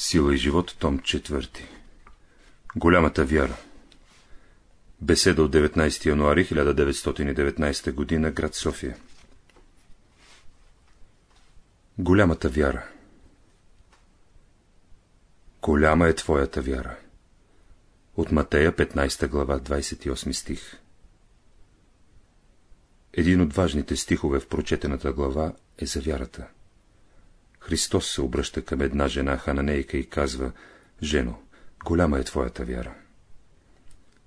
Сила и живот, том 4. Голямата вяра. Беседа от 19 януари 1919 г. град София. Голямата вяра. Голяма е твоята вяра. От Матея, 15 глава, 28 стих. Един от важните стихове в прочетената глава е за вярата. Христос се обръща към една жена хананейка и казва, Жено, голяма е твоята вяра.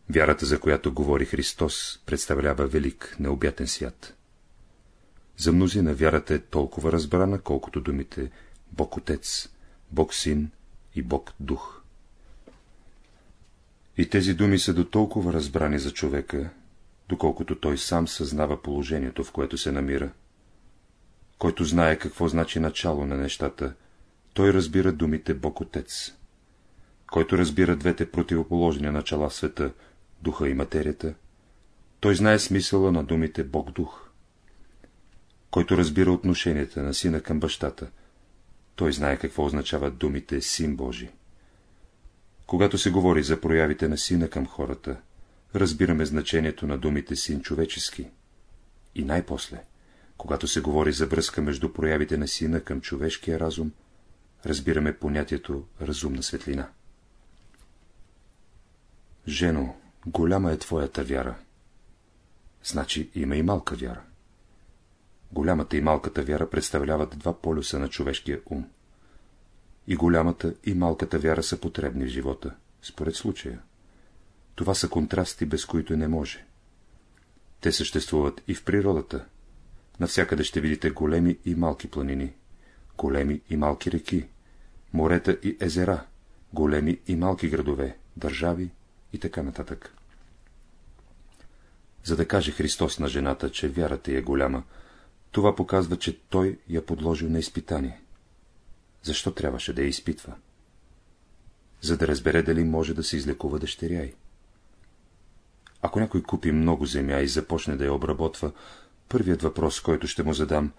Вярата, за която говори Христос, представлява велик, необятен свят. За мнозина вярата е толкова разбрана, колкото думите Бог Отец, Бог Син и Бог Дух. И тези думи са до толкова разбрани за човека, доколкото той сам съзнава положението, в което се намира. Който знае какво значи начало на нещата, той разбира думите Бог Отец. Който разбира двете противоположни начала в света, духа и материята, той знае смисъла на думите Бог Дух. Който разбира отношенията на сина към бащата, той знае какво означават думите Син Божи. Когато се говори за проявите на сина към хората, разбираме значението на думите Син човечески. И най-после, когато се говори за връзка между проявите на сина към човешкия разум, разбираме понятието разумна светлина. Жено, голяма е твоята вяра. Значи има и малка вяра. Голямата и малката вяра представляват два полюса на човешкия ум. И голямата и малката вяра са потребни в живота, според случая. Това са контрасти, без които не може. Те съществуват и в природата. Навсякъде ще видите големи и малки планини, големи и малки реки, морета и езера, големи и малки градове, държави и така нататък. За да каже Христос на жената, че вярата е голяма, това показва, че той я подложил на изпитание. Защо трябваше да я изпитва? За да разбере дали може да се излекува дъщеря й. Ако някой купи много земя и започне да я обработва, първият въпрос, който ще му задам,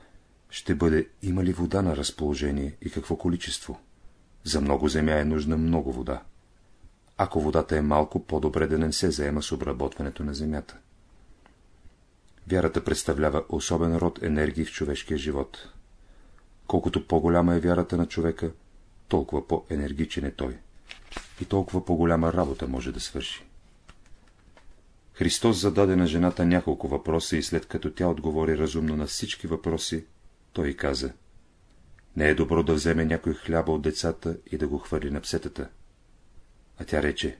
ще бъде има ли вода на разположение и какво количество. За много земя е нужна много вода. Ако водата е малко, по-добре да не се заема с обработването на земята. Вярата представлява особен род енергии в човешкия живот. Колкото по-голяма е вярата на човека, толкова по-енергичен е той. И толкова по-голяма работа може да свърши. Христос зададе на жената няколко въпроса и след като тя отговори разумно на всички въпроси, той каза Не е добро да вземе някой хляба от децата и да го хвърли на псетата. А тя рече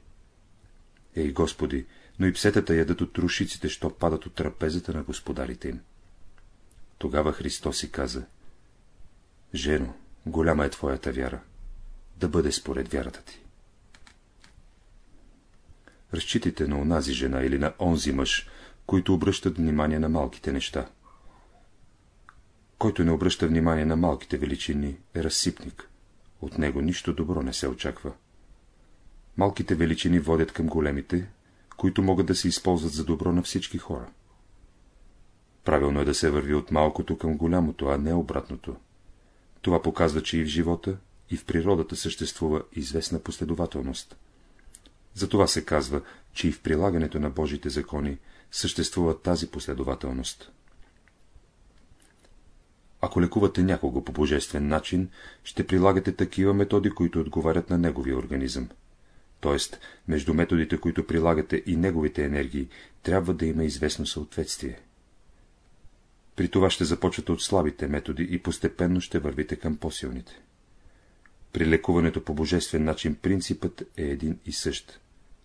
Ей, Господи, но и псетата ядат от трушиците, що падат от трапезата на господарите им. Тогава Христос си каза Жено, голяма е твоята вяра, да бъде според вярата ти. Разчитайте на онази жена или на онзи мъж, които обръщат внимание на малките неща. Който не обръща внимание на малките величини, е разсипник. От него нищо добро не се очаква. Малките величини водят към големите, които могат да се използват за добро на всички хора. Правилно е да се върви от малкото към голямото, а не обратното. Това показва, че и в живота, и в природата съществува известна последователност. Затова се казва, че и в прилагането на Божите закони съществува тази последователност. Ако лекувате някого по божествен начин, ще прилагате такива методи, които отговарят на неговия организъм. Тоест, между методите, които прилагате и неговите енергии, трябва да има известно съответствие. При това ще започвате от слабите методи и постепенно ще вървите към по-силните. При лекуването по божествен начин принципът е един и същ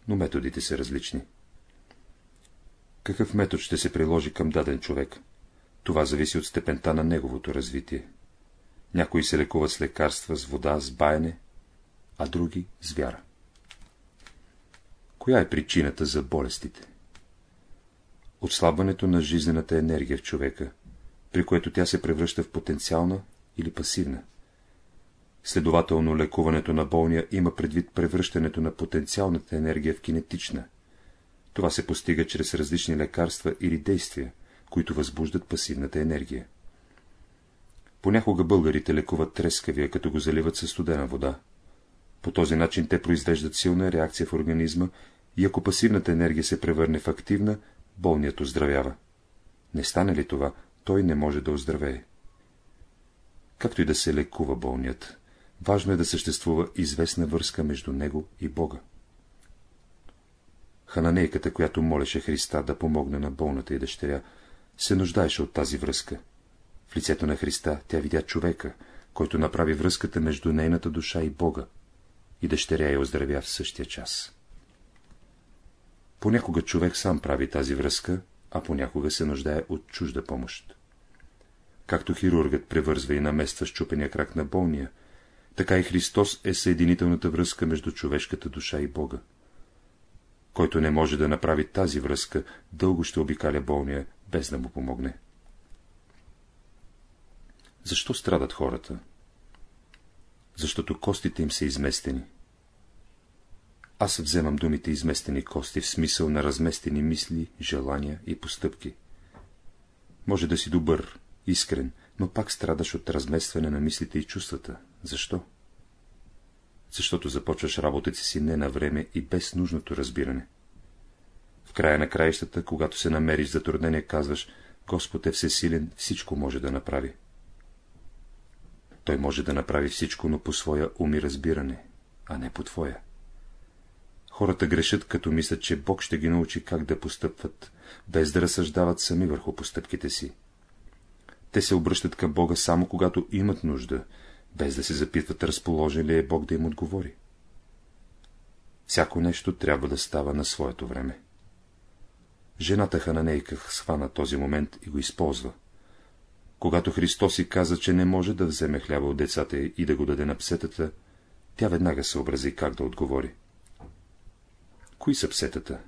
но методите са различни. Какъв метод ще се приложи към даден човек? Това зависи от степента на неговото развитие. Някои се лекуват с лекарства, с вода, с баяне, а други с вяра. Коя е причината за болестите? Отслабването на жизнената енергия в човека, при което тя се превръща в потенциална или пасивна. Следователно, лекуването на болния има предвид превръщането на потенциалната енергия в кинетична. Това се постига чрез различни лекарства или действия, които възбуждат пасивната енергия. Понякога българите лекуват трескавия, като го заливат със студена вода. По този начин те произвеждат силна реакция в организма и ако пасивната енергия се превърне в активна, болният оздравява. Не стане ли това, той не може да оздравее. Както и да се лекува болният, важно е да съществува известна връзка между него и Бога. Хананейката, която молеше Христа да помогне на болната и дъщеря, се нуждаеше от тази връзка. В лицето на Христа тя видя човека, който направи връзката между нейната душа и Бога, и дъщеря я оздравя в същия час. Понякога човек сам прави тази връзка, а понякога се нуждае от чужда помощ. Както хирургът превързва и намества щупения крак на болния, така и Христос е съединителната връзка между човешката душа и Бога. Който не може да направи тази връзка, дълго ще обикаля болния, без да му помогне. Защо страдат хората? Защото костите им са изместени. Аз вземам думите изместени кости в смисъл на разместени мисли, желания и постъпки. Може да си добър, искрен, но пак страдаш от разместване на мислите и чувствата. Защо? Защото започваш работата си не на време и без нужното разбиране. В края на краищата, когато се намериш затруднение, казваш, Господ е всесилен, всичко може да направи. Той може да направи всичко, но по своя ум и разбиране, а не по твоя. Хората грешат, като мислят, че Бог ще ги научи как да постъпват, без да разсъждават сами върху постъпките си. Те се обръщат към Бога само когато имат нужда, без да се запитват разположен ли е Бог да им отговори. Всяко нещо трябва да става на своето време. Жената Хананейка схвана този момент и го използва. Когато Христос си каза, че не може да вземе хляба от децата и да го даде на псетата, тя веднага съобрази как да отговори. Кои са псетата?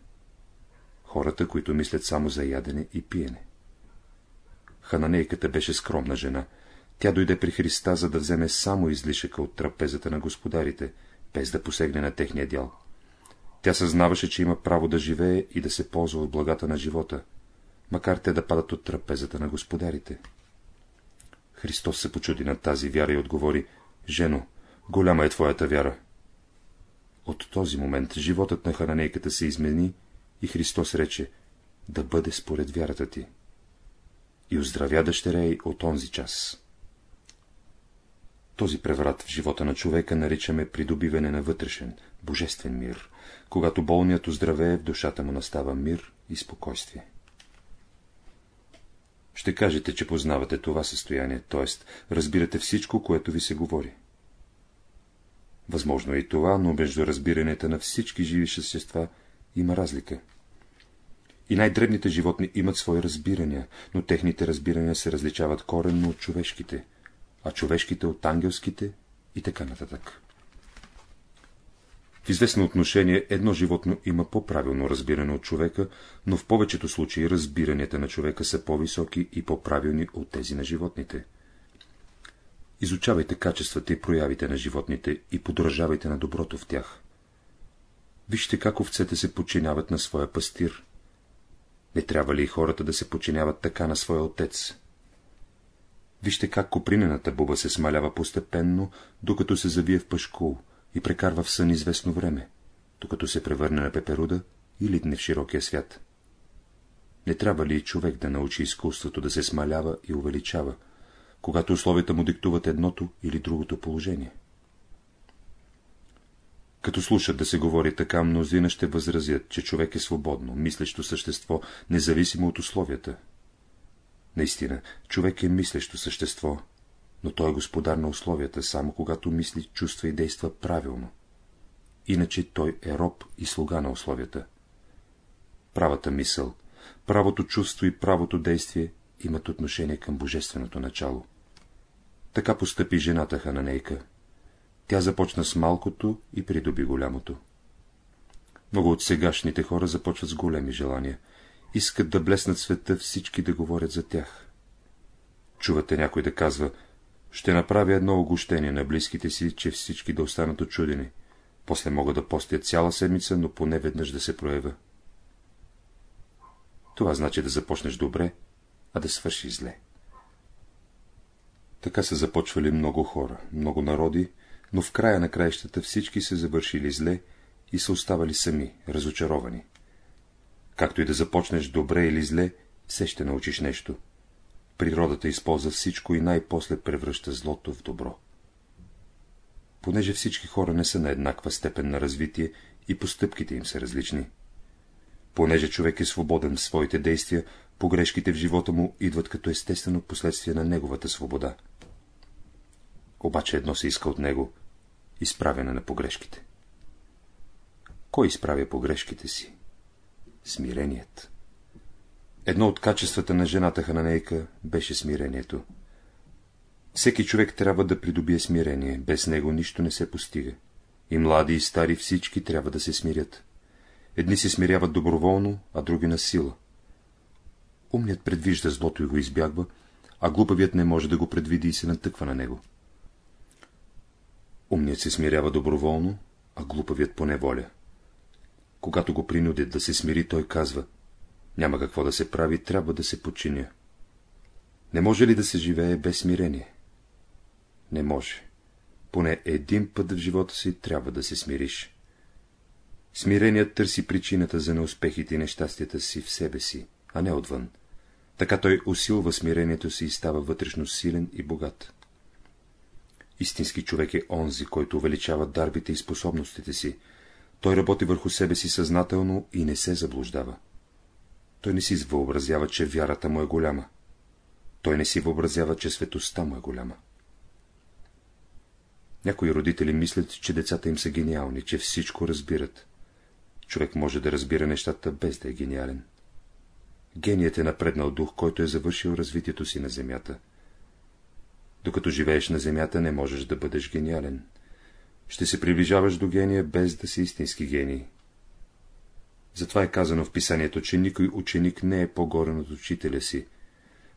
Хората, които мислят само за ядене и пиене. Хананейката беше скромна жена. Тя дойде при Христа, за да вземе само излишъка от трапезата на господарите, без да посегне на техния дял. Тя съзнаваше, че има право да живее и да се ползва от благата на живота, макар те да падат от трапезата на господарите. Христос се почуди на тази вяра и отговори, Жено, голяма е твоята вяра. От този момент животът на хранейката се измени и Христос рече, да бъде според вярата ти. И оздравя дъщеря й от онзи час. Този преврат в живота на човека наричаме придобиване на вътрешен, божествен мир, когато болният оздравее, в душата му настава мир и спокойствие. Ще кажете, че познавате това състояние, т.е. разбирате всичко, което ви се говори. Възможно е и това, но между разбирането на всички живи същества има разлика. И най-дребните животни имат свои разбирания, но техните разбирания се различават коренно от човешките, а човешките от ангелските и така нататък. В известно отношение едно животно има по-правилно разбиране от човека, но в повечето случаи разбиранията на човека са по-високи и по-правилни от тези на животните. Изучавайте качествата и проявите на животните и подражавайте на доброто в тях. Вижте как овцете се подчиняват на своя пастир. Не трябва ли и хората да се подчиняват така на своя отец? Вижте как копринената буба се смалява постепенно, докато се завие в пашкул и прекарва в сън известно време, докато се превърне на пеперуда и литне в широкия свят. Не трябва ли човек да научи изкуството да се смалява и увеличава, когато условията му диктуват едното или другото положение? Като слушат да се говори така, мнозина ще възразят, че човек е свободно, мислещо същество, независимо от условията. Наистина, човек е мислещо същество, но той е господар на условията, само когато мисли, чувства и действа правилно. Иначе той е роб и слуга на условията. Правата мисъл, правото чувство и правото действие имат отношение към божественото начало. Така постъпи жената Хананейка. Тя започна с малкото и придоби голямото. Много от сегашните хора започват с големи желания. Искат да блеснат света, всички да говорят за тях. Чувате някой да казва, ще направя едно огощение на близките си, че всички да останат очудени. После мога да постя цяла седмица, но поне веднъж да се проявя. Това значи да започнеш добре, а да свършиш зле. Така са започвали много хора, много народи, но в края на краищата всички се завършили зле и са оставали сами, разочаровани. Както и да започнеш добре или зле, все ще научиш нещо. Природата използва всичко и най-после превръща злото в добро. Понеже всички хора не са на еднаква степен на развитие и постъпките им са различни. Понеже човек е свободен в своите действия, погрешките в живота му идват като естествено последствие на неговата свобода. Обаче едно се иска от него – изправяне на погрешките. Кой изправя погрешките си? Смиреният. Едно от качествата на жената хананейка беше смирението. Всеки човек трябва да придобие смирение, без него нищо не се постига. И млади, и стари всички трябва да се смирят. Едни се смиряват доброволно, а други на сила. Умният предвижда злото и го избягва, а глупавият не може да го предвиди и се натъква на него. Умният се смирява доброволно, а глупавият по неволя. Когато го принудят да се смири, той казва, няма какво да се прави, трябва да се подчиня. Не може ли да се живее без смирение? Не може. Поне един път в живота си трябва да се смириш. Смиреният търси причината за неуспехите и нещастията си в себе си, а не отвън. Така той усилва смирението си и става вътрешно силен и богат. Истински човек е онзи, който увеличава дарбите и способностите си. Той работи върху себе си съзнателно и не се заблуждава. Той не си въобразява, че вярата му е голяма. Той не си въобразява, че светостта му е голяма. Някои родители мислят, че децата им са гениални, че всичко разбират. Човек може да разбира нещата без да е гениален. Геният е напреднал дух, който е завършил развитието си на земята. Докато живееш на земята, не можеш да бъдеш гениален. Ще се приближаваш до гения, без да си истински гений. Затова е казано в писанието, че никой ученик не е по-горен от учителя си.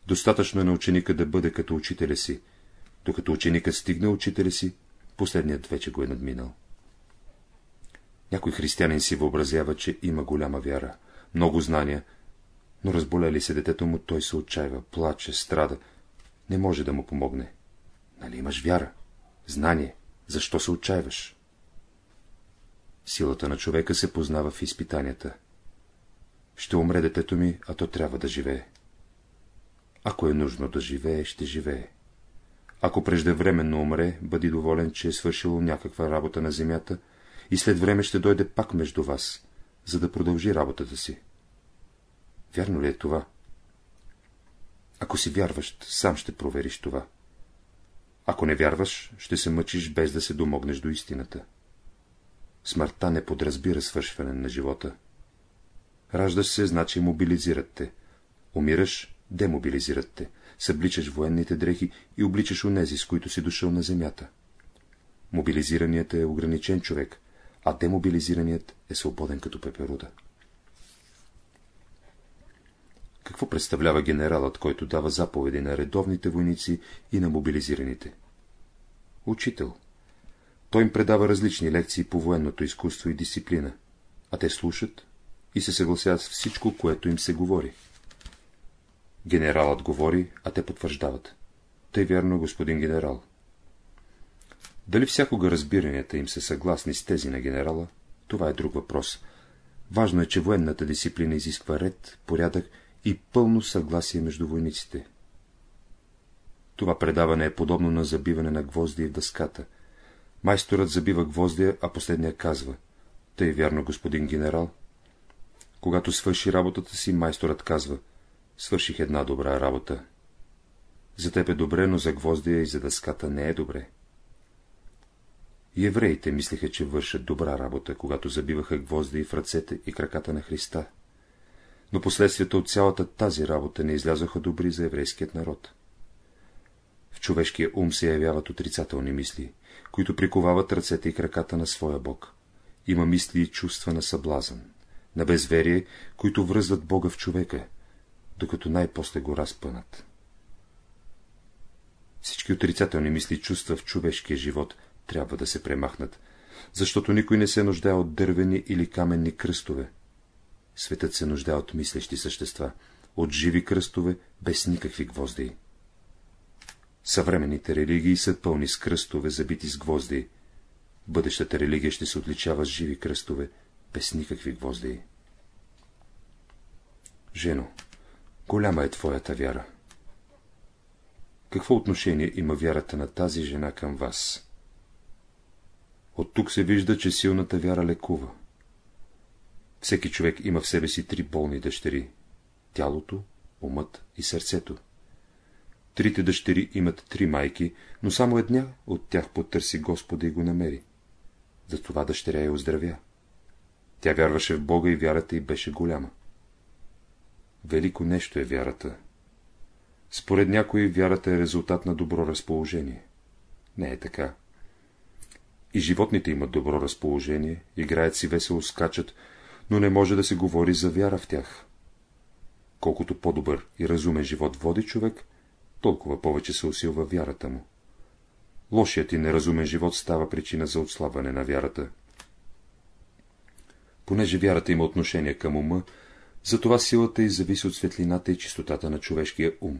Достатъчно е на ученика да бъде като учителя си. Докато ученикът стигне учителя си, последният вече го е надминал. Някой християнин си въобразява, че има голяма вяра, много знания, но разболели се детето му, той се отчаива, плаче, страда, не може да му помогне. Нали имаш вяра, знание, защо се отчаиваш? Силата на човека се познава в изпитанията. Ще умре детето ми, а то трябва да живее. Ако е нужно да живее, ще живее. Ако преждевременно умре, бъди доволен, че е свършило някаква работа на земята и след време ще дойде пак между вас, за да продължи работата си. Вярно ли е това? Ако си вярващ, сам ще провериш това. Ако не вярваш, ще се мъчиш без да се домогнеш до истината. Смъртта не подразбира свършване на живота. Раждаш се, значи мобилизират те. Умираш, демобилизират те. Събличаш военните дрехи и обличаш онези, с които си дошъл на земята. Мобилизираният е ограничен човек, а демобилизираният е свободен като пеперуда. Какво представлява генералът, който дава заповеди на редовните войници и на мобилизираните? Учител. Той им предава различни лекции по военното изкуство и дисциплина, а те слушат и се съгласяват с всичко, което им се говори. Генералът говори, а те потвърждават. Тъй вярно, господин генерал. Дали всякога разбиранията им са съгласни с тези на генерала, това е друг въпрос. Важно е, че военната дисциплина изисква ред, порядък и пълно съгласие между войниците. Това предаване е подобно на забиване на гвозди в дъската. Майсторът забива гвоздия, а последния казва. Тъй вярно, господин генерал. Когато свърши работата си, майсторът казва. Свърших една добра работа. За теб е добре, но за гвоздия и за дъската не е добре. И евреите мислеха, че вършат добра работа, когато забиваха гвозди в ръцете и краката на Христа но последствията от цялата тази работа не излязоха добри за еврейският народ. В човешкия ум се явяват отрицателни мисли, които приковават ръцете и краката на своя Бог. Има мисли и чувства на съблазън, на безверие, които връзват Бога в човека, докато най-после го разпънат. Всички отрицателни мисли и чувства в човешкия живот трябва да се премахнат, защото никой не се нуждае от дървени или каменни кръстове, Светът се нуждае от мислещи същества, от живи кръстове, без никакви гвозди. Съвременните религии са пълни с кръстове, забити с гвозди, бъдещата религия ще се отличава с живи кръстове, без никакви гвозди. Жено, голяма е твоята вяра. Какво отношение има вярата на тази жена към вас? От тук се вижда, че силната вяра лекува. Всеки човек има в себе си три болни дъщери – тялото, умът и сърцето. Трите дъщери имат три майки, но само една от тях потърси Господа и го намери. Затова дъщеря я оздравя. Тя вярваше в Бога и вярата й беше голяма. Велико нещо е вярата. Според някои вярата е резултат на добро разположение. Не е така. И животните имат добро разположение, играят си весело, скачат, но не може да се говори за вяра в тях. Колкото по-добър и разумен живот води човек, толкова повече се усилва вярата му. Лошият и неразумен живот става причина за отслабване на вярата. Понеже вярата има отношение към ума, затова силата й зависи от светлината и чистотата на човешкия ум.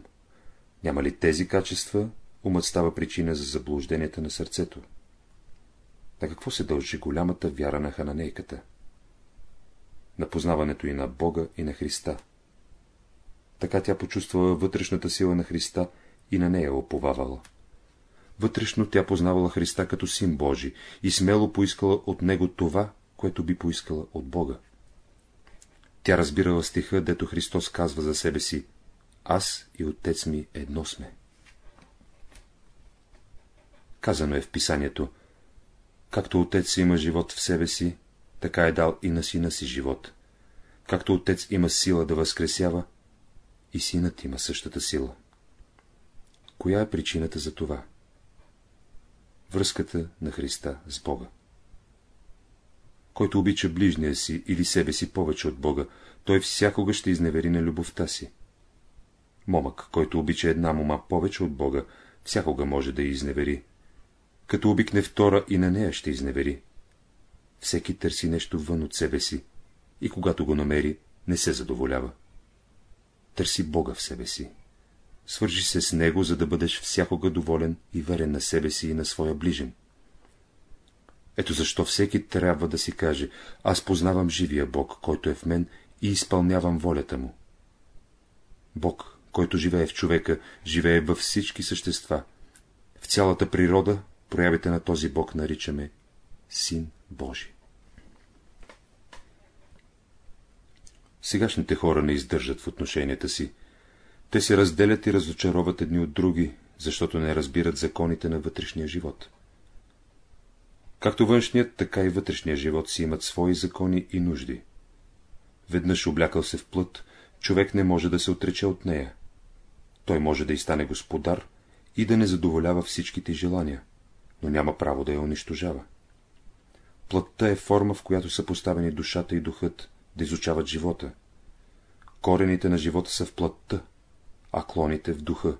Няма ли тези качества, умът става причина за заблужденията на сърцето. На какво се дължи голямата вяра на хананейката? На познаването и на Бога и на Христа. Така тя почувствала вътрешната сила на Христа и на нея оповавала. Вътрешно тя познавала Христа като син Божий и смело поискала от него това, което би поискала от Бога. Тя разбирала стиха, дето Христос казва за себе си «Аз и Отец ми едно сме». Казано е в писанието Както Отец има живот в себе си, така е дал и на сина си живот. Както Отец има сила да възкресява, и синът има същата сила. Коя е причината за това? Връзката на Христа с Бога. Който обича ближния си или себе си повече от Бога, той всякога ще изневери на любовта си. Момък, който обича една мома повече от Бога, всякога може да я изневери. Като обикне втора и на нея ще изневери. Всеки търси нещо вън от себе си и когато го намери, не се задоволява. Търси Бога в себе си. Свържи се с Него, за да бъдеш всякога доволен и верен на себе си и на своя ближен. Ето защо всеки трябва да си каже, аз познавам живия Бог, който е в мен и изпълнявам волята му. Бог, който живее в човека, живее във всички същества. В цялата природа проявите на този Бог наричаме Син Божий. Сегашните хора не издържат в отношенията си. Те се разделят и разочароват едни от други, защото не разбират законите на вътрешния живот. Както външният, така и вътрешния живот си имат свои закони и нужди. Веднъж облякал се в плът, човек не може да се отрече от нея. Той може да и стане господар и да не задоволява всичките желания, но няма право да я унищожава. Плътта е форма, в която са поставени душата и духът, да изучават живота. Корените на живота са в плътта, а клоните в духа.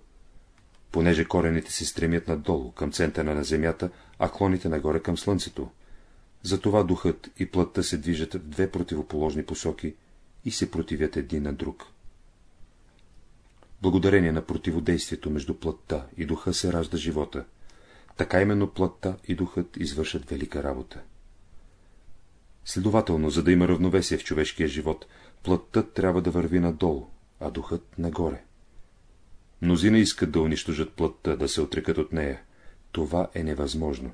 Понеже корените се стремят надолу, към центъра на земята, а клоните нагоре към слънцето. Затова духът и плътта се движат в две противоположни посоки и се противят един на друг. Благодарение на противодействието между плътта и духа се ражда живота. Така именно плътта и духът извършат велика работа. Следователно, за да има равновесие в човешкия живот, плътта трябва да върви надолу, а духът нагоре. Мнозина искат да унищожат плътта, да се отрекат от нея. Това е невъзможно.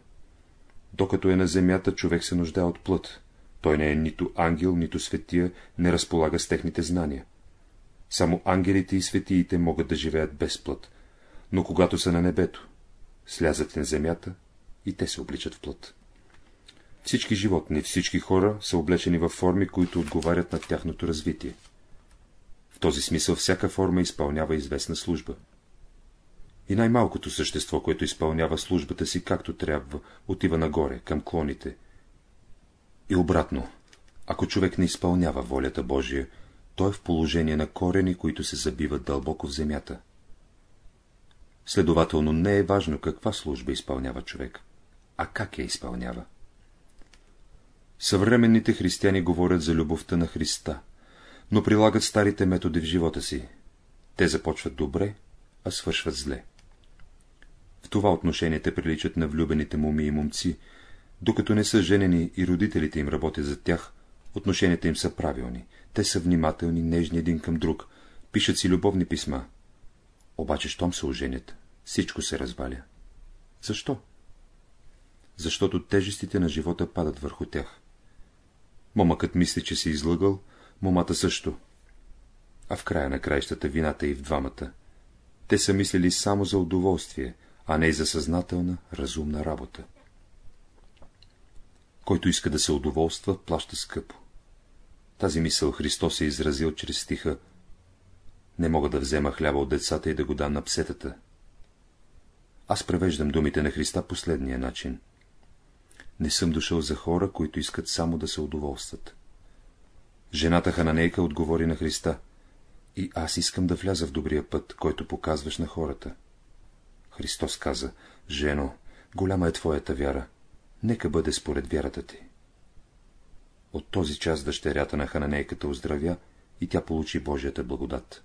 Докато е на земята, човек се нуждае от плът. Той не е нито ангел, нито светия, не разполага с техните знания. Само ангелите и светиите могат да живеят без плът, но когато са на небето, слязат на земята и те се обличат в плът. Всички животни, всички хора са облечени във форми, които отговарят на тяхното развитие. В този смисъл всяка форма изпълнява известна служба. И най-малкото същество, което изпълнява службата си както трябва, отива нагоре, към клоните. И обратно, ако човек не изпълнява волята Божия, той е в положение на корени, които се забиват дълбоко в земята. Следователно не е важно каква служба изпълнява човек, а как я изпълнява. Съвременните християни говорят за любовта на Христа, но прилагат старите методи в живота си. Те започват добре, а свършват зле. В това отношение те приличат на влюбените муми и момци, Докато не са женени и родителите им работят за тях, отношенията им са правилни. Те са внимателни, нежни един към друг, пишат си любовни писма. Обаче, щом се оженят, всичко се разваля. Защо? Защото тежестите на живота падат върху тях. Момъкът мисли, че се излъгал, момата също. А в края на краищата вината и в двамата. Те са мислили само за удоволствие, а не и за съзнателна, разумна работа. Който иска да се удоволства, плаща скъпо. Тази мисъл Христос е изразил чрез стиха Не мога да взема хляба от децата и да го дам на псетата. Аз превеждам думите на Христа последния начин. Не съм дошъл за хора, които искат само да се удоволстват. Жената Хананейка отговори на Христа. И аз искам да вляза в добрия път, който показваш на хората. Христос каза, жено, голяма е твоята вяра. Нека бъде според вярата ти. От този час дъщерята на Хананейката оздравя и тя получи Божията благодат.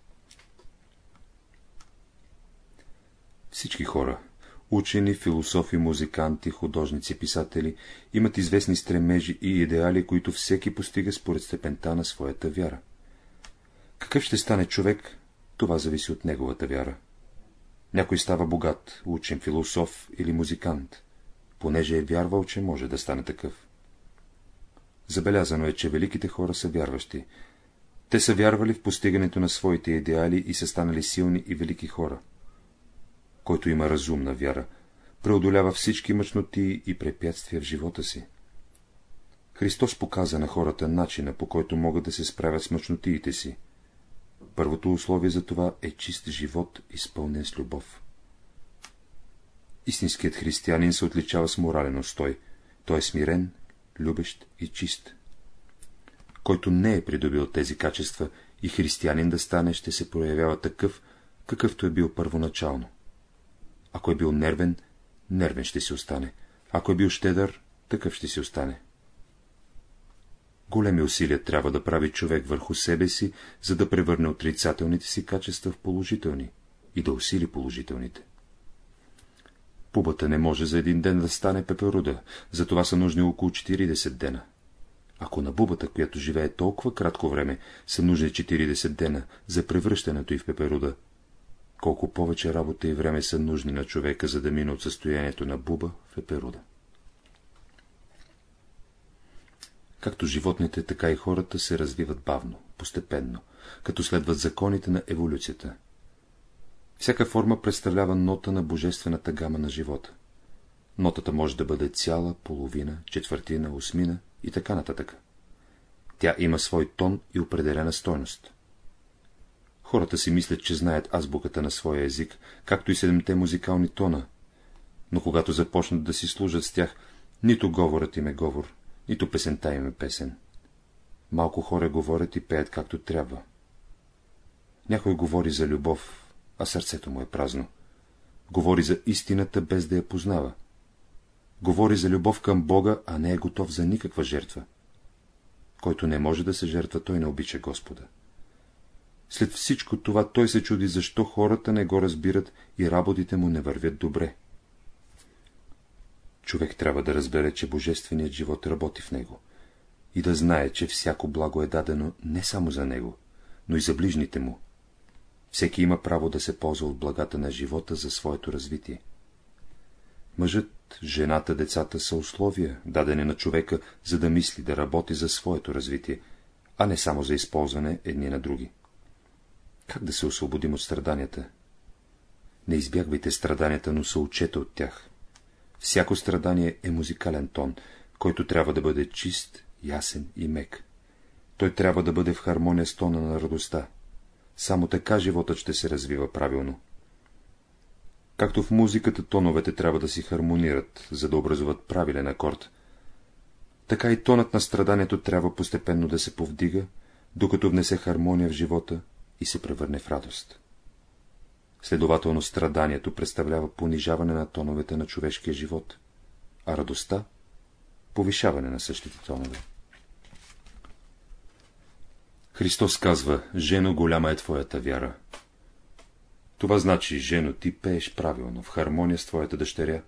Всички хора, учени, философи, музиканти, художници, писатели, имат известни стремежи и идеали, които всеки постига според степента на своята вяра. Какъв ще стане човек, това зависи от неговата вяра. Някой става богат, учен, философ или музикант, понеже е вярвал, че може да стане такъв. Забелязано е, че великите хора са вярващи. Те са вярвали в постигането на своите идеали и са станали силни и велики хора който има разумна вяра, преодолява всички мъчноти и препятствия в живота си. Христос показа на хората начина, по който могат да се справят с мъчнотиите си. Първото условие за това е чист живот, изпълнен с любов. Истинският християнин се отличава с морален устой. Той е смирен, любещ и чист. Който не е придобил тези качества и християнин да стане, ще се проявява такъв, какъвто е бил първоначално. Ако е бил нервен, нервен ще си остане. Ако е бил щедър, такъв ще си остане. Големи усилия трябва да прави човек върху себе си, за да превърне отрицателните си качества в положителни и да усили положителните. Пубата не може за един ден да стане пеперуда, затова са нужни около 40 дена. Ако на бубата, която живее толкова кратко време, са нужни 40 дена за превръщането й в пеперуда, колко повече работа и време са нужни на човека, за да мине от състоянието на буба в еперуда. Както животните, така и хората се развиват бавно, постепенно, като следват законите на еволюцията. Всяка форма представлява нота на божествената гама на живота. Нотата може да бъде цяла, половина, четвъртина, осмина и така нататък. Тя има свой тон и определена стойност. Хората си мислят, че знаят азбуката на своя език, както и седемте музикални тона, но когато започнат да си служат с тях, нито говорът им е говор, нито песента им е песен. Малко хора говорят и пеят както трябва. Някой говори за любов, а сърцето му е празно. Говори за истината, без да я познава. Говори за любов към Бога, а не е готов за никаква жертва. Който не може да се жертва, той не обича Господа. След всичко това той се чуди, защо хората не го разбират и работите му не вървят добре. Човек трябва да разбере, че божественият живот работи в него и да знае, че всяко благо е дадено не само за него, но и за ближните му. Всеки има право да се ползва от благата на живота за своето развитие. Мъжът, жената, децата са условия, дадени на човека, за да мисли, да работи за своето развитие, а не само за използване едни на други. Как да се освободим от страданията? Не избягвайте страданията, но се учете от тях. Всяко страдание е музикален тон, който трябва да бъде чист, ясен и мек. Той трябва да бъде в хармония с тона на радостта. Само така животът ще се развива правилно. Както в музиката тоновете трябва да си хармонират, за да образуват правилен акорд, така и тонът на страданието трябва постепенно да се повдига, докато внесе хармония в живота и се превърне в радост. Следователно страданието представлява понижаване на тоновете на човешкия живот, а радостта — повишаване на същите тонове. Христос казва, жено голяма е твоята вяра. Това значи, жено, ти пееш правилно, в хармония с твоята дъщеря,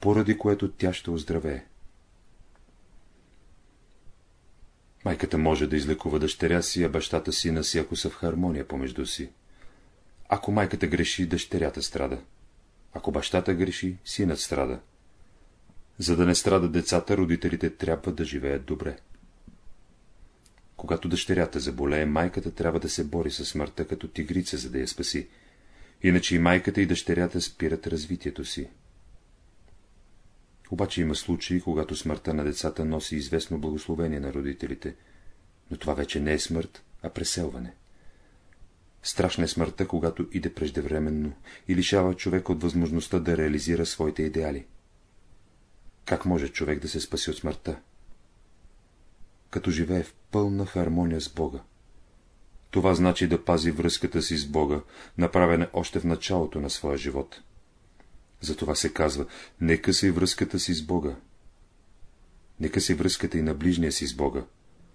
поради което тя ще оздравее. Майката може да излекува дъщеря си, а бащата сина си, ако са в хармония помежду си. Ако майката греши, дъщерята страда. Ако бащата греши, синът страда. За да не страдат децата, родителите трябва да живеят добре. Когато дъщерята заболее, майката трябва да се бори със смъртта като тигрица, за да я спаси. Иначе и майката и дъщерята спират развитието си. Обаче има случаи, когато смъртта на децата носи известно благословение на родителите, но това вече не е смърт, а преселване. Страшна е смъртта, когато иде преждевременно и лишава човек от възможността да реализира своите идеали. Как може човек да се спаси от смъртта? Като живее в пълна хармония с Бога. Това значи да пази връзката си с Бога, направена още в началото на своя живот. Затова се казва, нека си връзката си с Бога. Нека си връзката и на ближния си с Бога.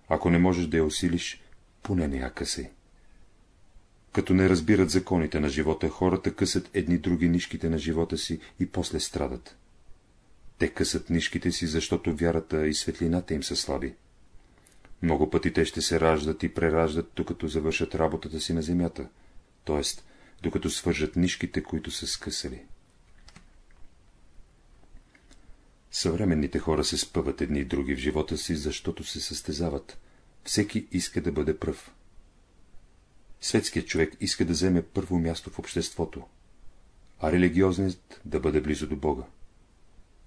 Ако не можеш да я усилиш, поне не я късай. Като не разбират законите на живота, хората късат едни други нишките на живота си и после страдат. Те късат нишките си, защото вярата и светлината им са слаби. Много пъти те ще се раждат и прераждат, докато завършат работата си на земята, т.е. докато свържат нишките, които са скъсали. Съвременните хора се спъват едни и други в живота си, защото се състезават. Всеки иска да бъде пръв. Светският човек иска да вземе първо място в обществото, а религиозният да бъде близо до Бога.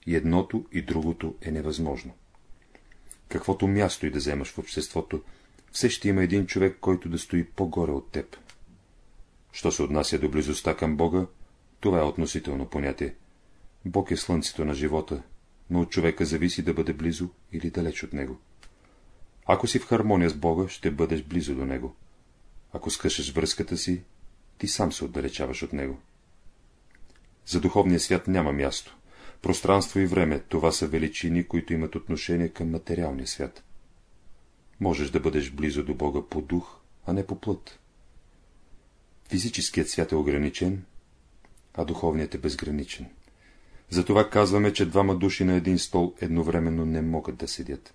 И едното и другото е невъзможно. Каквото място и да вземаш в обществото, все ще има един човек, който да стои по-горе от теб. Що се отнася до близостта към Бога, това е относително понятие. Бог е слънцето на живота, но от човека зависи да бъде близо или далеч от него. Ако си в хармония с Бога, ще бъдеш близо до Него. Ако скъшеш връзката си, ти сам се отдалечаваш от Него. За духовния свят няма място. Пространство и време, това са величини, които имат отношение към материалния свят. Можеш да бъдеш близо до Бога по дух, а не по плът. Физическият свят е ограничен, а духовният е безграничен. Затова казваме, че двама души на един стол едновременно не могат да седят.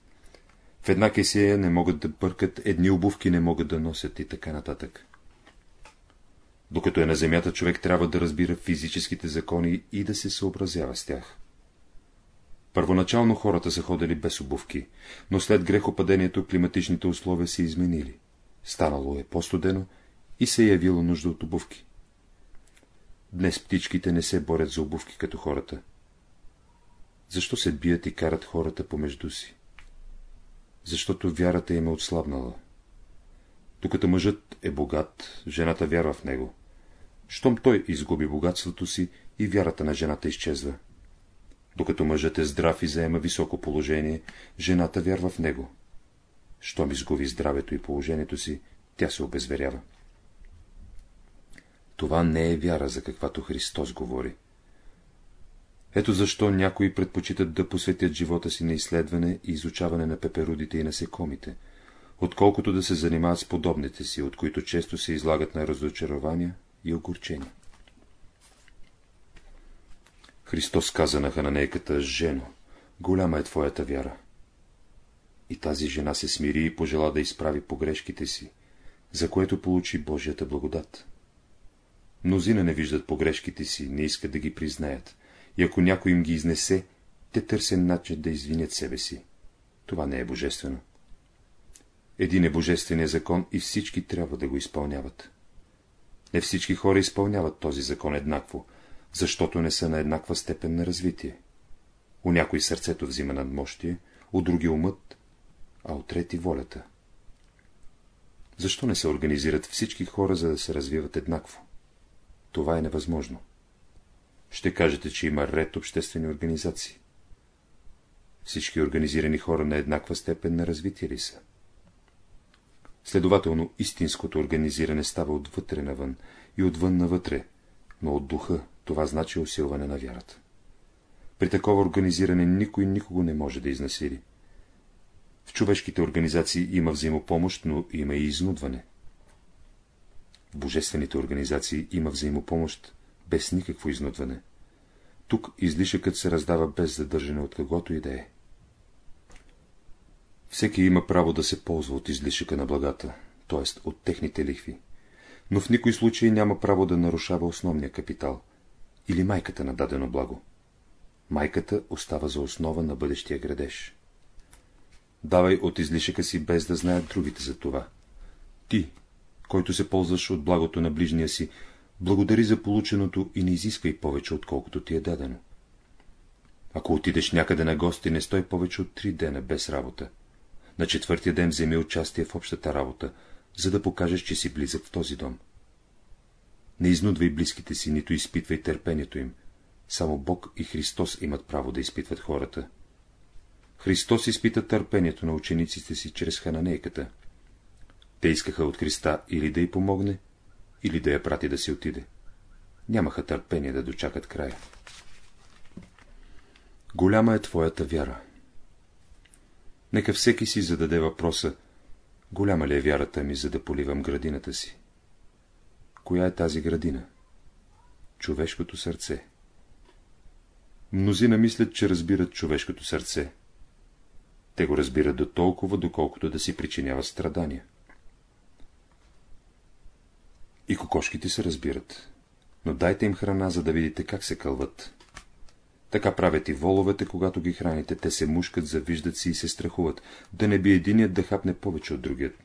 В една кесия не могат да бъркат, едни обувки не могат да носят и така нататък. Докато е на земята, човек трябва да разбира физическите закони и да се съобразява с тях. Първоначално хората са ходили без обувки, но след грехопадението климатичните условия се изменили. Станало е по-студено и се е явило нужда от обувки. Днес птичките не се борят за обувки като хората. Защо се бият и карат хората помежду си? Защото вярата им е отслабнала. Докато мъжът е богат, жената вярва в него. Щом той изгуби богатството си и вярата на жената изчезва. Докато мъжът е здрав и заема високо положение, жената вярва в него. Щом изгуби здравето и положението си, тя се обезверява. Това не е вяра, за каквато Христос говори. Ето защо някои предпочитат да посветят живота си на изследване и изучаване на пеперудите и насекомите, отколкото да се занимават с подобните си, от които често се излагат на разочарования и огорчения. Христос каза на хананейката, жено, голяма е твоята вяра. И тази жена се смири и пожела да изправи погрешките си, за което получи Божията благодат. Мнозина не виждат погрешките си, не искат да ги признаят, и ако някой им ги изнесе, те търсят начин да извинят себе си. Това не е божествено. Един е божественият закон и всички трябва да го изпълняват. Не всички хора изпълняват този закон еднакво, защото не са на еднаква степен на развитие. У някой сърцето взима надмощие, у други умът, а от трети волята. Защо не се организират всички хора, за да се развиват еднакво? Това е невъзможно. Ще кажете, че има ред обществени организации. Всички организирани хора на еднаква степен на развитие ли са? Следователно, истинското организиране става отвътре навън и отвън навътре, но от духа това значи усилване на вярата. При такова организиране никой никого не може да изнасили. В човешките организации има взаимопомощ, но има и изнудване. Божествените организации има взаимопомощ, без никакво изнудване. Тук излишъкът се раздава без задържане от каквото и да е. Всеки има право да се ползва от излишъка на благата, т.е. от техните лихви, но в никой случай няма право да нарушава основния капитал или майката на дадено благо. Майката остава за основа на бъдещия градеж. Давай от излишъка си, без да знаят другите за това. Ти, който се ползваш от благото на ближния си, благодари за полученото и не изисквай повече, отколкото ти е дадено. Ако отидеш някъде на гости, не стой повече от три дена без работа. На четвъртия ден вземи участие в общата работа, за да покажеш, че си близък в този дом. Не изнудвай близките си, нито изпитвай търпението им. Само Бог и Христос имат право да изпитват хората. Христос изпита търпението на учениците си чрез хананейката. Те искаха от Христа или да й помогне, или да я прати да си отиде. Нямаха търпение да дочакат края. Голяма е твоята вяра. Нека всеки си зададе въпроса, голяма ли е вярата ми, за да поливам градината си? Коя е тази градина? Човешкото сърце. Мнозина мислят, че разбират човешкото сърце. Те го разбират до толкова, доколкото да си причинява страдания. И кокошките се разбират, но дайте им храна, за да видите как се кълват. Така правят и воловете, когато ги храните, те се мушкат, завиждат си и се страхуват, да не би единият да хапне повече от другият.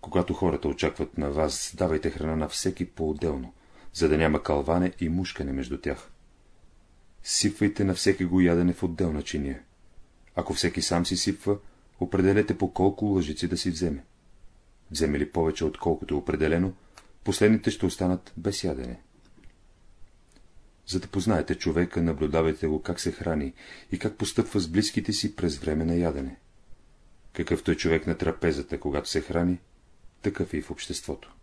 Когато хората очакват на вас, давайте храна на всеки по-отделно, за да няма калване и мушкане между тях. Сипвайте на всеки го ядене в отделна чиния. Ако всеки сам си сипва, определете по колко лъжици да си вземе. Вземе ли повече, отколкото е определено, последните ще останат без ядене. За да познаете човека, наблюдавайте го как се храни и как постъпва с близките си през време на ядене. Какъвто е човек на трапезата, когато се храни, такъв е и в обществото.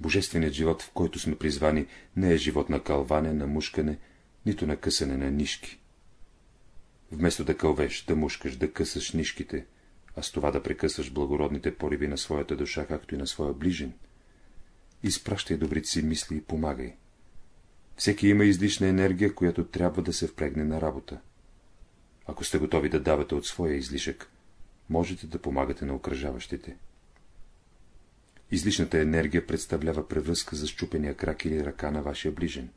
Божественият живот, в който сме призвани, не е живот на кълване, на мушкане, нито на късане на нишки. Вместо да кълвеш, да мушкаш, да късаш нишките, а с това да прекъсваш благородните пориви на своята душа, както и на своя ближен, изпращай добрите си мисли и помагай. Всеки има излишна енергия, която трябва да се впрегне на работа. Ако сте готови да давате от своя излишък, можете да помагате на окръжаващите. Излишната енергия представлява превръзка за щупения крак или ръка на вашия ближен.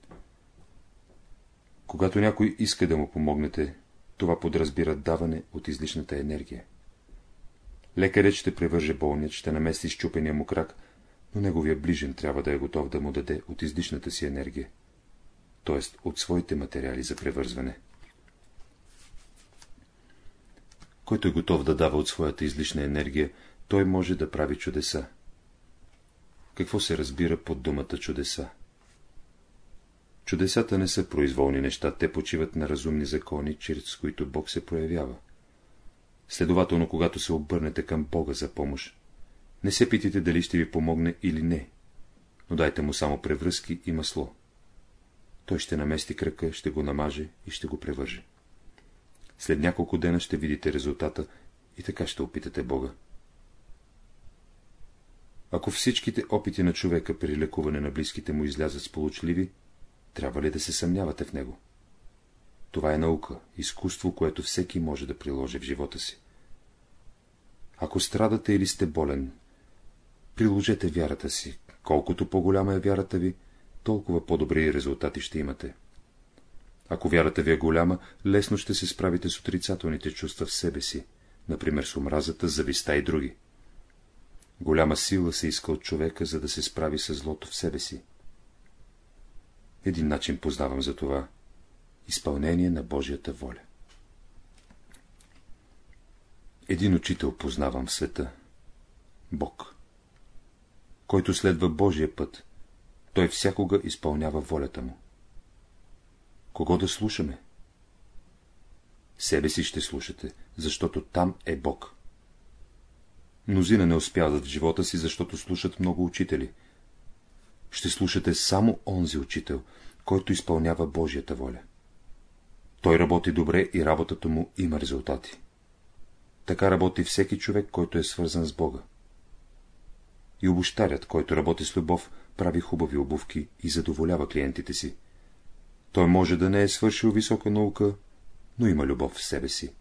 Когато някой иска да му помогнете, това подразбира даване от излишната енергия. Лекарят ще превърже болният, ще намести щупения му крак, но неговия ближен трябва да е готов да му даде от излишната си енергия, т.е. от своите материали за превързване. Който е готов да дава от своята излишна енергия, той може да прави чудеса. Какво се разбира под думата чудеса? Чудесата не са произволни неща, те почиват на разумни закони, чрез които Бог се проявява. Следователно, когато се обърнете към Бога за помощ, не се питайте дали ще ви помогне или не, но дайте му само превръзки и масло. Той ще намести кръка, ще го намаже и ще го превърже. След няколко дена ще видите резултата и така ще опитате Бога. Ако всичките опити на човека при лекуване на близките му излязат сполучливи, трябва ли да се съмнявате в него? Това е наука, изкуство, което всеки може да приложи в живота си. Ако страдате или сте болен, приложете вярата си. Колкото по-голяма е вярата ви, толкова по-добри резултати ще имате. Ако вярата ви е голяма, лесно ще се справите с отрицателните чувства в себе си, например с омразата, зависта и други. Голяма сила се иска от човека, за да се справи с злото в себе си. Един начин познавам за това – изпълнение на Божията воля. Един учител познавам в света – Бог. Който следва Божия път, той всякога изпълнява волята му. Кого да слушаме? Себе си ще слушате, защото там е Бог. Мнозина не успяват в живота си, защото слушат много учители. Ще слушате само онзи учител, който изпълнява Божията воля. Той работи добре и работата му има резултати. Така работи всеки човек, който е свързан с Бога. И обощарят, който работи с любов, прави хубави обувки и задоволява клиентите си. Той може да не е свършил висока наука, но има любов в себе си.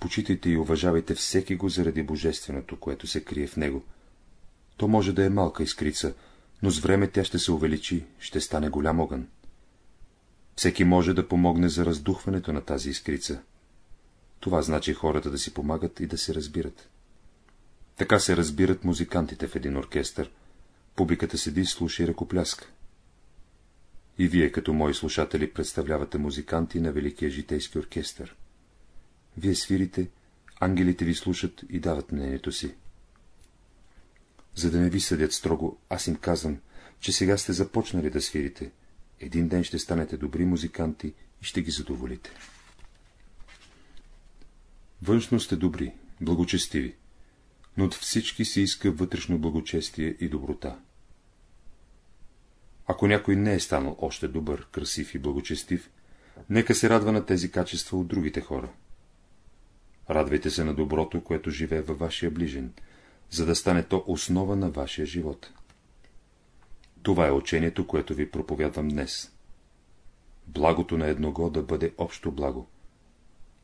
Почитайте и уважавайте всеки го заради божественото, което се крие в него. То може да е малка искрица, но с време тя ще се увеличи, ще стане голям огън. Всеки може да помогне за раздухването на тази искрица. Това значи хората да си помагат и да се разбират. Така се разбират музикантите в един оркестър. Публиката седи, слуша и ръкопляска. И вие, като мои слушатели, представлявате музиканти на Великия житейски оркестър. Вие свирите, ангелите ви слушат и дават мнението си. За да не ви съдят строго, аз им казвам, че сега сте започнали да свирите. Един ден ще станете добри музиканти и ще ги задоволите. Външно сте добри, благочестиви, но от всички се иска вътрешно благочестие и доброта. Ако някой не е станал още добър, красив и благочестив, нека се радва на тези качества от другите хора. Радвайте се на доброто, което живее във вашия ближен, за да стане то основа на вашия живот. Това е учението, което ви проповядвам днес. Благото на едного да бъде общо благо.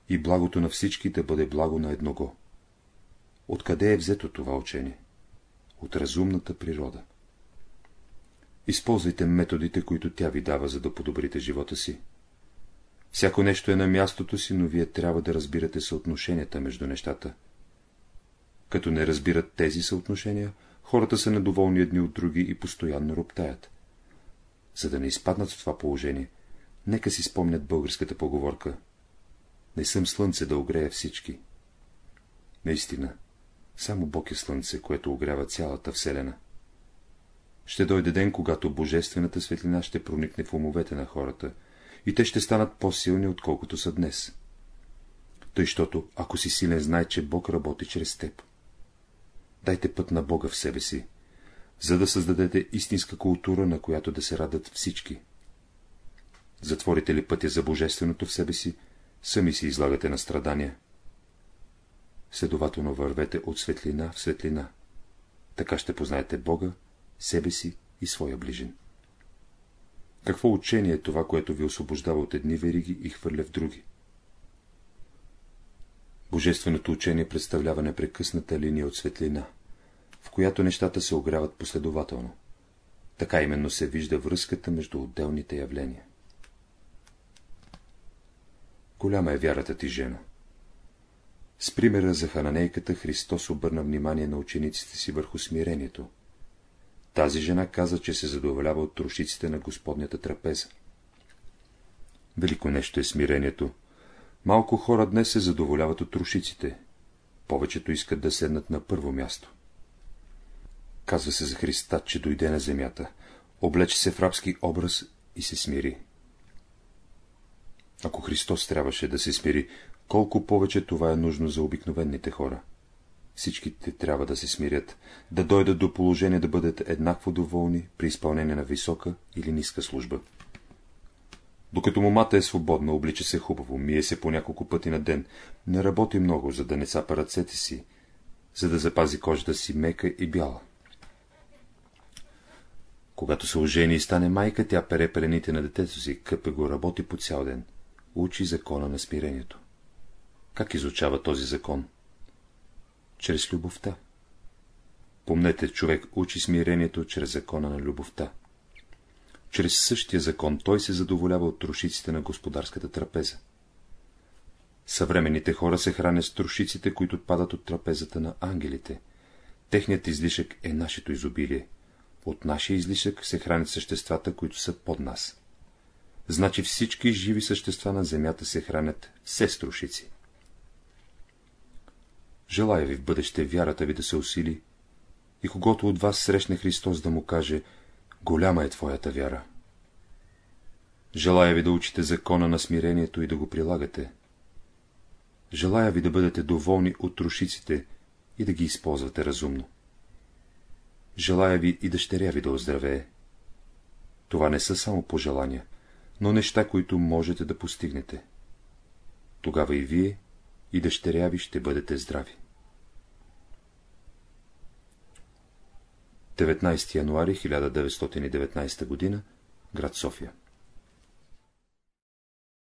И благото на всички да бъде благо на едного. Откъде е взето това учение? От разумната природа. Използвайте методите, които тя ви дава, за да подобрите живота си. Всяко нещо е на мястото си, но вие трябва да разбирате съотношенията между нещата. Като не разбират тези съотношения, хората са недоволни едни от други и постоянно роптаят. За да не изпаднат в това положение, нека си спомнят българската поговорка. Не съм слънце да огрея всички. Наистина, само Бог е слънце, което огрява цялата Вселена. Ще дойде ден, когато божествената светлина ще проникне в умовете на хората, и те ще станат по-силни, отколкото са днес. Тъй, щото, ако си силен, знай, че Бог работи чрез теб. Дайте път на Бога в себе си, за да създадете истинска култура, на която да се радат всички. Затворите ли пътя за божественото в себе си, сами си излагате на страдания. Следователно вървете от светлина в светлина. Така ще познаете Бога, себе си и своя ближен. Какво учение е това, което ви освобождава от едни вериги и хвърля в други? Божественото учение представлява непрекъсната линия от светлина, в която нещата се огряват последователно. Така именно се вижда връзката между отделните явления. Голяма е вярата ти, жена. С примера за хананейката Христос обърна внимание на учениците си върху смирението. Тази жена каза, че се задоволява от трошиците на Господнята трапеза. Велико нещо е смирението. Малко хора днес се задоволяват от трошиците. Повечето искат да седнат на първо място. Казва се за Христа, че дойде на земята, облече се в рабски образ и се смири. Ако Христос трябваше да се смири, колко повече това е нужно за обикновените хора. Всичките трябва да се смирят, да дойдат до положение да бъдат еднакво доволни при изпълнение на висока или ниска служба. Докато момата е свободна, облича се хубаво, мие се по няколко пъти на ден, не работи много, за да не цапа ръцете си, за да запази кожата си мека и бяла. Когато се ожени и стане майка, тя пере пелените на детето си, къпе го, работи по цял ден, учи закона на смирението. Как изучава този закон? Чрез любовта. Помнете, човек учи смирението чрез закона на любовта. Чрез същия закон той се задоволява от трошиците на господарската трапеза. Съвременните хора се хранят с трошиците, които падат от трапезата на ангелите. Техният излишък е нашето изобилие. От нашия излишък се хранят съществата, които са под нас. Значи всички живи същества на земята се хранят все с трошици. Желая ви в бъдеще вярата ви да се усили и когато от вас срещне Христос да му каже, голяма е твоята вяра. Желая ви да учите закона на смирението и да го прилагате. Желая ви да бъдете доволни от трошиците и да ги използвате разумно. Желая ви и дъщеря ви да оздравее. Това не са само пожелания, но неща, които можете да постигнете. Тогава и вие и дъщеря ви ще бъдете здрави. 19 януари 1919 г. град София